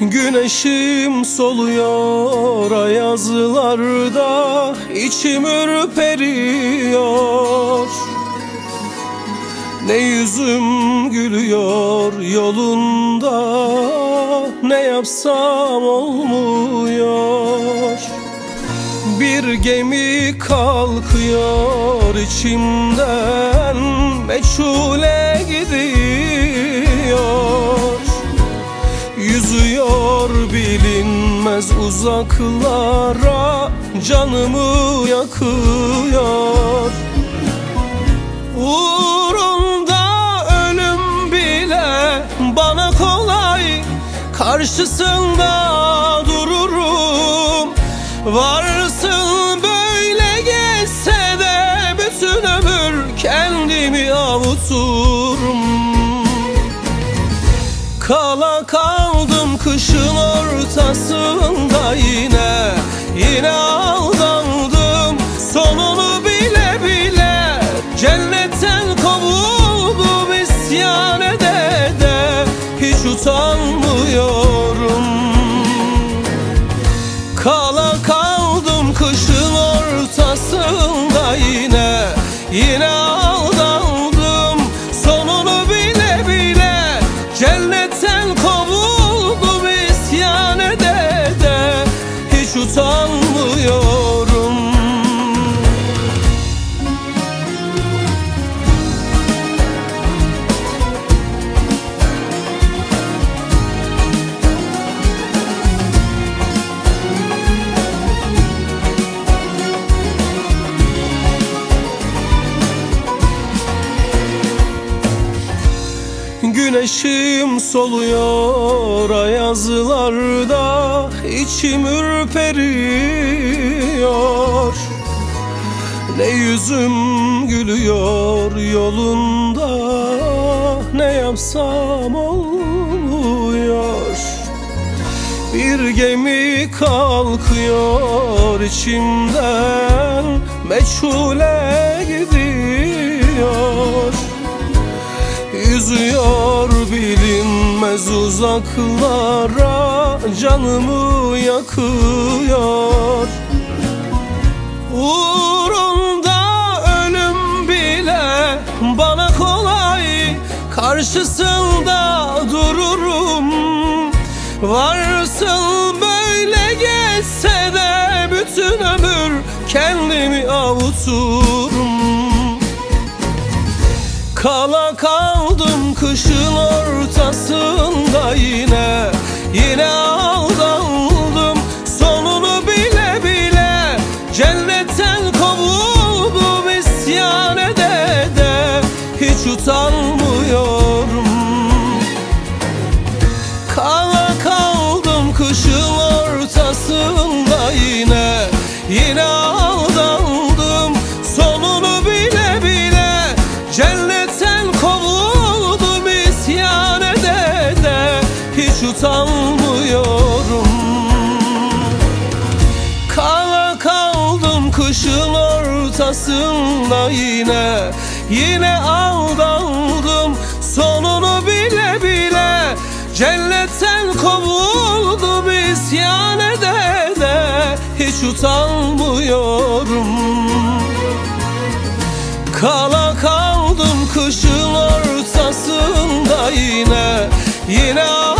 Güneşim soluyor ayazlarda içim ürperiyor. Ne yüzüm gülüyor yolunda Ne yapsam olmuyor. Bir gemi kalkıyor içimden Meçhule gidiyor bilinmez uzaklara Canımı yakıyor. Uğrunda ölüm bile bana kolay. Karşısında dururum. Varsın böyle geçse de Bütün ömür kendimi avuturum. Kala kaldım kışın ortasında yine Yine Güneşim soluyor ayazlarda içim ürperiyor. Ne yüzüm gülüyor yolunda Ne yapsam olmuyor Bir gemi kalkıyor içimden Meçhule gidiyor uzaklara Canımı yakıyor. Uğrunda ölüm bile bana kolay Karşısında dururum. Varsın böyle geçse de Bütün ömür kendimi avuturum Kala kaldım kışın ortasında yine. Yine aldandım sonunu bile bile. Cennetten kovuldum isyan ede de. Hiç utanmıyorum. Kala kaldım kışın ortasında yine. Yine utanmıyorum Kala kaldım kışın ortasında yine. Yine aldandım sonunu bile bile. Cennetten kovuldum isyan ede de Hiç utanmıyorum. Kala kaldım kışın ortasında yine. Yine